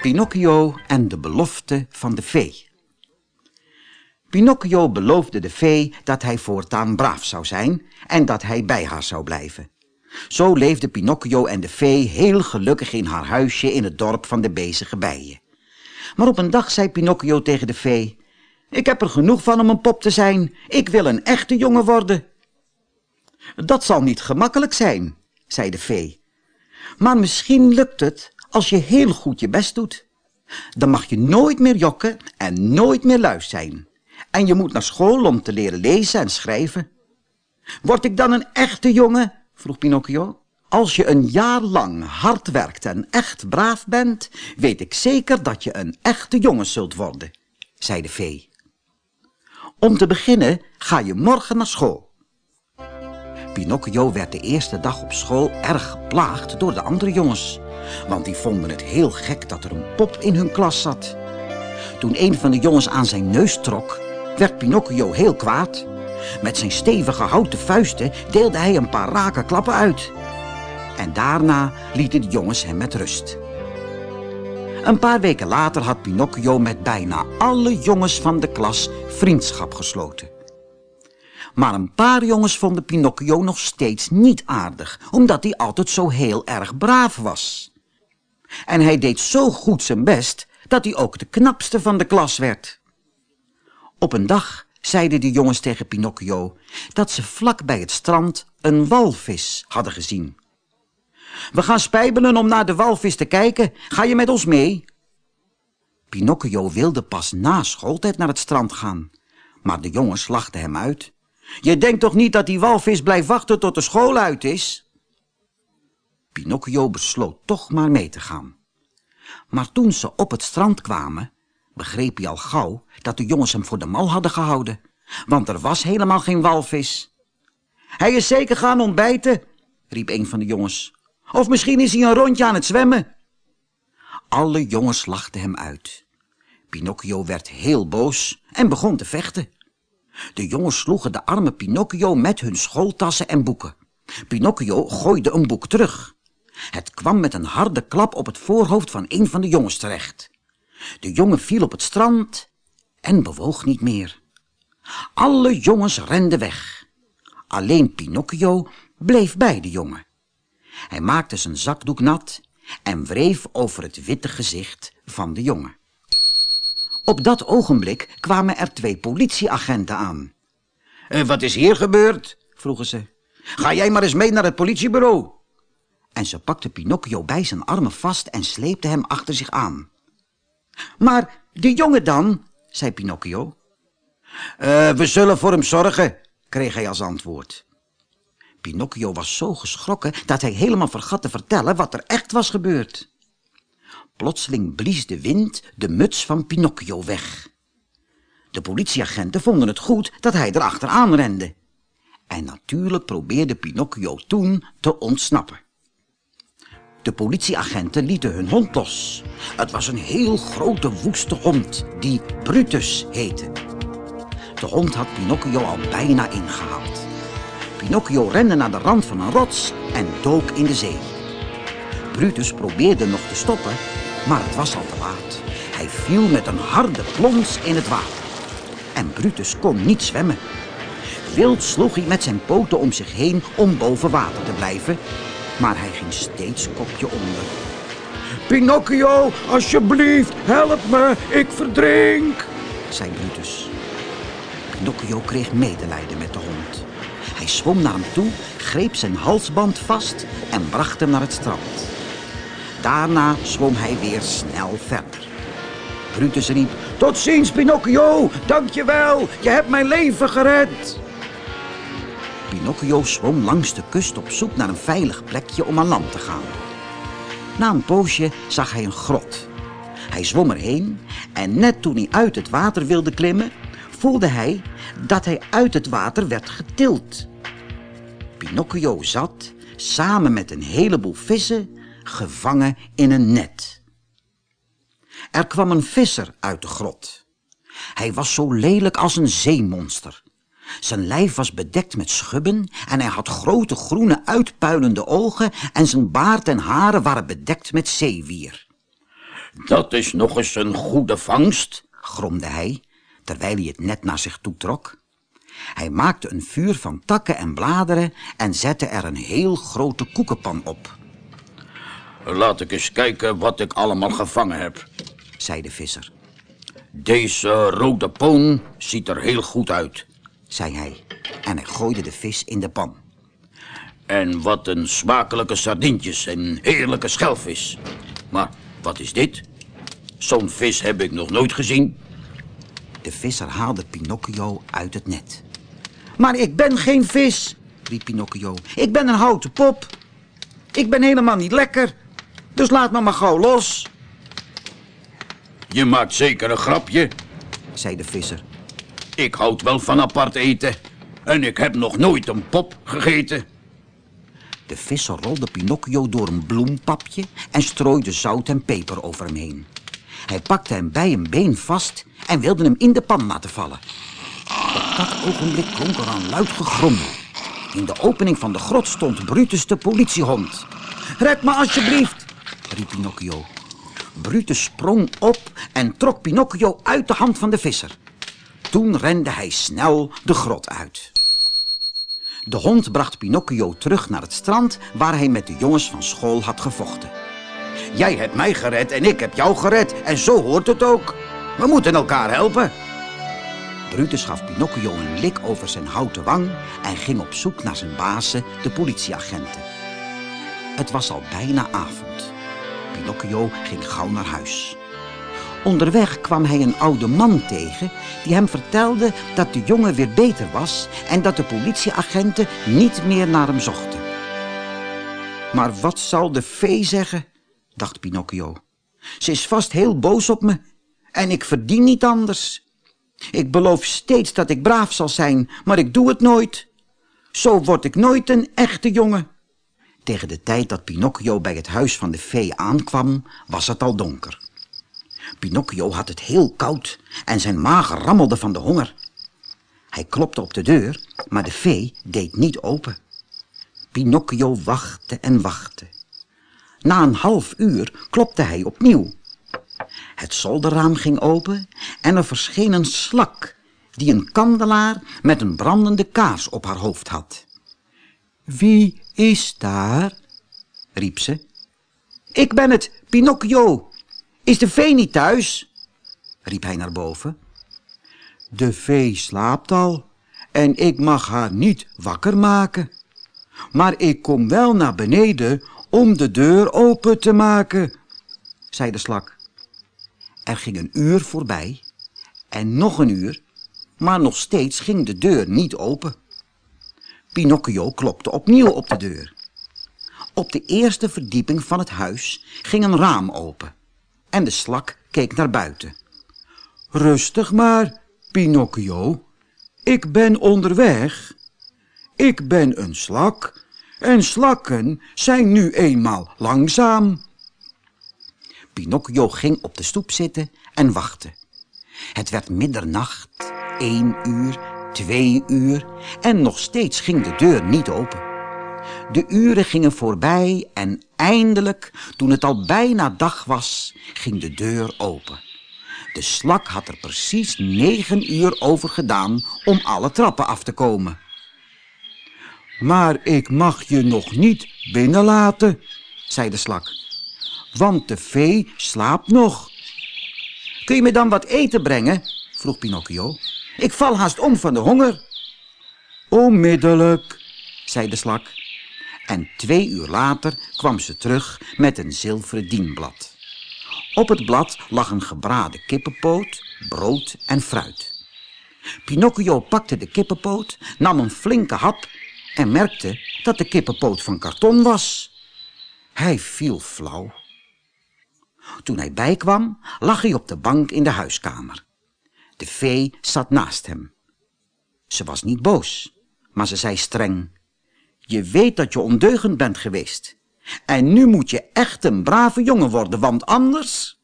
Pinocchio en de belofte van de fee. Pinocchio beloofde de fee dat hij voortaan braaf zou zijn en dat hij bij haar zou blijven. Zo leefden Pinocchio en de fee heel gelukkig in haar huisje in het dorp van de bezige bijen. Maar op een dag zei Pinocchio tegen de fee... Ik heb er genoeg van om een pop te zijn. Ik wil een echte jongen worden. Dat zal niet gemakkelijk zijn, zei de fee. Maar misschien lukt het als je heel goed je best doet. Dan mag je nooit meer jokken en nooit meer luis zijn. En je moet naar school om te leren lezen en schrijven. Word ik dan een echte jongen? vroeg Pinocchio. Als je een jaar lang hard werkt en echt braaf bent, weet ik zeker dat je een echte jongen zult worden, zei de vee. Om te beginnen ga je morgen naar school. Pinocchio werd de eerste dag op school erg geplaagd door de andere jongens, want die vonden het heel gek dat er een pop in hun klas zat. Toen een van de jongens aan zijn neus trok, werd Pinocchio heel kwaad. Met zijn stevige houten vuisten deelde hij een paar rake klappen uit. En daarna lieten de jongens hem met rust. Een paar weken later had Pinocchio met bijna alle jongens van de klas vriendschap gesloten. Maar een paar jongens vonden Pinocchio nog steeds niet aardig, omdat hij altijd zo heel erg braaf was. En hij deed zo goed zijn best dat hij ook de knapste van de klas werd. Op een dag zeiden de jongens tegen Pinocchio dat ze vlak bij het strand een walvis hadden gezien. We gaan spijbelen om naar de walvis te kijken. Ga je met ons mee? Pinocchio wilde pas na schooltijd naar het strand gaan. Maar de jongens lachten hem uit. Je denkt toch niet dat die walvis blijft wachten tot de school uit is? Pinocchio besloot toch maar mee te gaan. Maar toen ze op het strand kwamen, begreep hij al gauw dat de jongens hem voor de mal hadden gehouden. Want er was helemaal geen walvis. Hij is zeker gaan ontbijten, riep een van de jongens. Of misschien is hij een rondje aan het zwemmen. Alle jongens lachten hem uit. Pinocchio werd heel boos en begon te vechten. De jongens sloegen de arme Pinocchio met hun schooltassen en boeken. Pinocchio gooide een boek terug. Het kwam met een harde klap op het voorhoofd van een van de jongens terecht. De jongen viel op het strand en bewoog niet meer. Alle jongens renden weg. Alleen Pinocchio bleef bij de jongen. Hij maakte zijn zakdoek nat en wreef over het witte gezicht van de jongen. Op dat ogenblik kwamen er twee politieagenten aan. Eh, wat is hier gebeurd? vroegen ze. Ga jij maar eens mee naar het politiebureau. En ze pakte Pinocchio bij zijn armen vast en sleepte hem achter zich aan. Maar die jongen dan, zei Pinocchio. Uh, we zullen voor hem zorgen, kreeg hij als antwoord. Pinocchio was zo geschrokken dat hij helemaal vergat te vertellen wat er echt was gebeurd. Plotseling blies de wind de muts van Pinocchio weg. De politieagenten vonden het goed dat hij erachteraan rende. En natuurlijk probeerde Pinocchio toen te ontsnappen. De politieagenten lieten hun hond los. Het was een heel grote woeste hond die Brutus heette. De hond had Pinocchio al bijna ingehaald. Pinocchio rende naar de rand van een rots en dook in de zee. Brutus probeerde nog te stoppen, maar het was al te laat. Hij viel met een harde plons in het water. En Brutus kon niet zwemmen. Wild sloeg hij met zijn poten om zich heen om boven water te blijven, maar hij ging steeds kopje onder. Pinocchio, alsjeblieft, help me, ik verdrink, zei Brutus. Pinocchio kreeg medelijden met de hond. Hij zwom naar hem toe, greep zijn halsband vast en bracht hem naar het strand. Daarna zwom hij weer snel verder. Brutus riep, tot ziens Pinocchio, dankjewel, je hebt mijn leven gered. Pinocchio zwom langs de kust op zoek naar een veilig plekje om aan land te gaan. Na een poosje zag hij een grot. Hij zwom erheen en net toen hij uit het water wilde klimmen, voelde hij dat hij uit het water werd getild. Pinocchio zat, samen met een heleboel vissen, gevangen in een net. Er kwam een visser uit de grot. Hij was zo lelijk als een zeemonster. Zijn lijf was bedekt met schubben en hij had grote groene uitpuilende ogen en zijn baard en haren waren bedekt met zeewier. Dat is nog eens een goede vangst, gromde hij, terwijl hij het net naar zich toe trok. Hij maakte een vuur van takken en bladeren en zette er een heel grote koekenpan op. Laat ik eens kijken wat ik allemaal gevangen heb, zei de visser. Deze rode poon ziet er heel goed uit, zei hij en hij gooide de vis in de pan. En wat een smakelijke sardientjes en heerlijke schelvis. Maar wat is dit? Zo'n vis heb ik nog nooit gezien. De visser haalde Pinocchio uit het net. Maar ik ben geen vis, riep Pinocchio. Ik ben een houten pop. Ik ben helemaal niet lekker. Dus laat me maar gauw los. Je maakt zeker een grapje, zei de visser. Ik houd wel van apart eten. En ik heb nog nooit een pop gegeten. De visser rolde Pinocchio door een bloempapje en strooide zout en peper over hem heen. Hij pakte hem bij een been vast en wilde hem in de pan laten vallen. Op dat ogenblik klonk er een luid gegrommel. In de opening van de grot stond Brutus de politiehond. Red me alsjeblieft, riep Pinocchio. Brutus sprong op en trok Pinocchio uit de hand van de visser. Toen rende hij snel de grot uit. De hond bracht Pinocchio terug naar het strand waar hij met de jongens van school had gevochten. Jij hebt mij gered en ik heb jou gered en zo hoort het ook. We moeten elkaar helpen. Brutus gaf Pinocchio een lik over zijn houten wang en ging op zoek naar zijn bazen, de politieagenten. Het was al bijna avond. Pinocchio ging gauw naar huis. Onderweg kwam hij een oude man tegen die hem vertelde dat de jongen weer beter was en dat de politieagenten niet meer naar hem zochten. Maar wat zal de vee zeggen, dacht Pinocchio. Ze is vast heel boos op me en ik verdien niet anders. Ik beloof steeds dat ik braaf zal zijn, maar ik doe het nooit. Zo word ik nooit een echte jongen. Tegen de tijd dat Pinocchio bij het huis van de vee aankwam, was het al donker. Pinocchio had het heel koud en zijn maag rammelde van de honger. Hij klopte op de deur, maar de vee deed niet open. Pinocchio wachtte en wachtte. Na een half uur klopte hij opnieuw. Het zolderraam ging open en er verscheen een slak die een kandelaar met een brandende kaars op haar hoofd had. Wie is daar? riep ze. Ik ben het, Pinocchio. Is de vee niet thuis? riep hij naar boven. De vee slaapt al en ik mag haar niet wakker maken. Maar ik kom wel naar beneden om de deur open te maken, zei de slak. Er ging een uur voorbij en nog een uur, maar nog steeds ging de deur niet open. Pinocchio klopte opnieuw op de deur. Op de eerste verdieping van het huis ging een raam open en de slak keek naar buiten. Rustig maar, Pinocchio. Ik ben onderweg. Ik ben een slak en slakken zijn nu eenmaal langzaam. Pinocchio ging op de stoep zitten en wachtte. Het werd middernacht, één uur, twee uur en nog steeds ging de deur niet open. De uren gingen voorbij en eindelijk, toen het al bijna dag was, ging de deur open. De slak had er precies negen uur over gedaan om alle trappen af te komen. Maar ik mag je nog niet binnenlaten, zei de slak, want de vee slaapt nog. Kun je me dan wat eten brengen? vroeg Pinocchio. Ik val haast om van de honger. Onmiddellijk, zei de slak. En twee uur later kwam ze terug met een zilveren dienblad. Op het blad lag een gebraden kippenpoot, brood en fruit. Pinocchio pakte de kippenpoot, nam een flinke hap en merkte dat de kippenpoot van karton was. Hij viel flauw. Toen hij bijkwam, lag hij op de bank in de huiskamer. De vee zat naast hem. Ze was niet boos, maar ze zei streng... Je weet dat je ondeugend bent geweest. En nu moet je echt een brave jongen worden, want anders...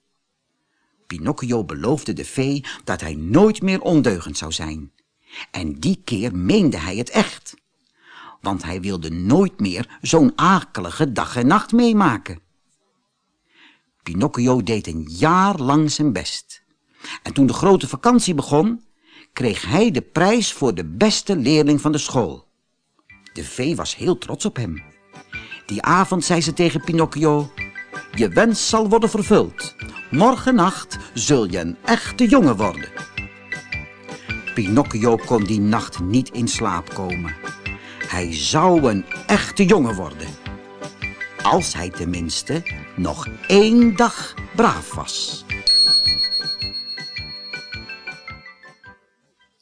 Pinocchio beloofde de vee dat hij nooit meer ondeugend zou zijn. En die keer meende hij het echt. Want hij wilde nooit meer zo'n akelige dag en nacht meemaken. Pinocchio deed een jaar lang zijn best. En toen de grote vakantie begon, kreeg hij de prijs voor de beste leerling van de school. De vee was heel trots op hem. Die avond zei ze tegen Pinocchio... Je wens zal worden vervuld. Morgennacht zul je een echte jongen worden. Pinocchio kon die nacht niet in slaap komen. Hij zou een echte jongen worden. Als hij tenminste nog één dag braaf was.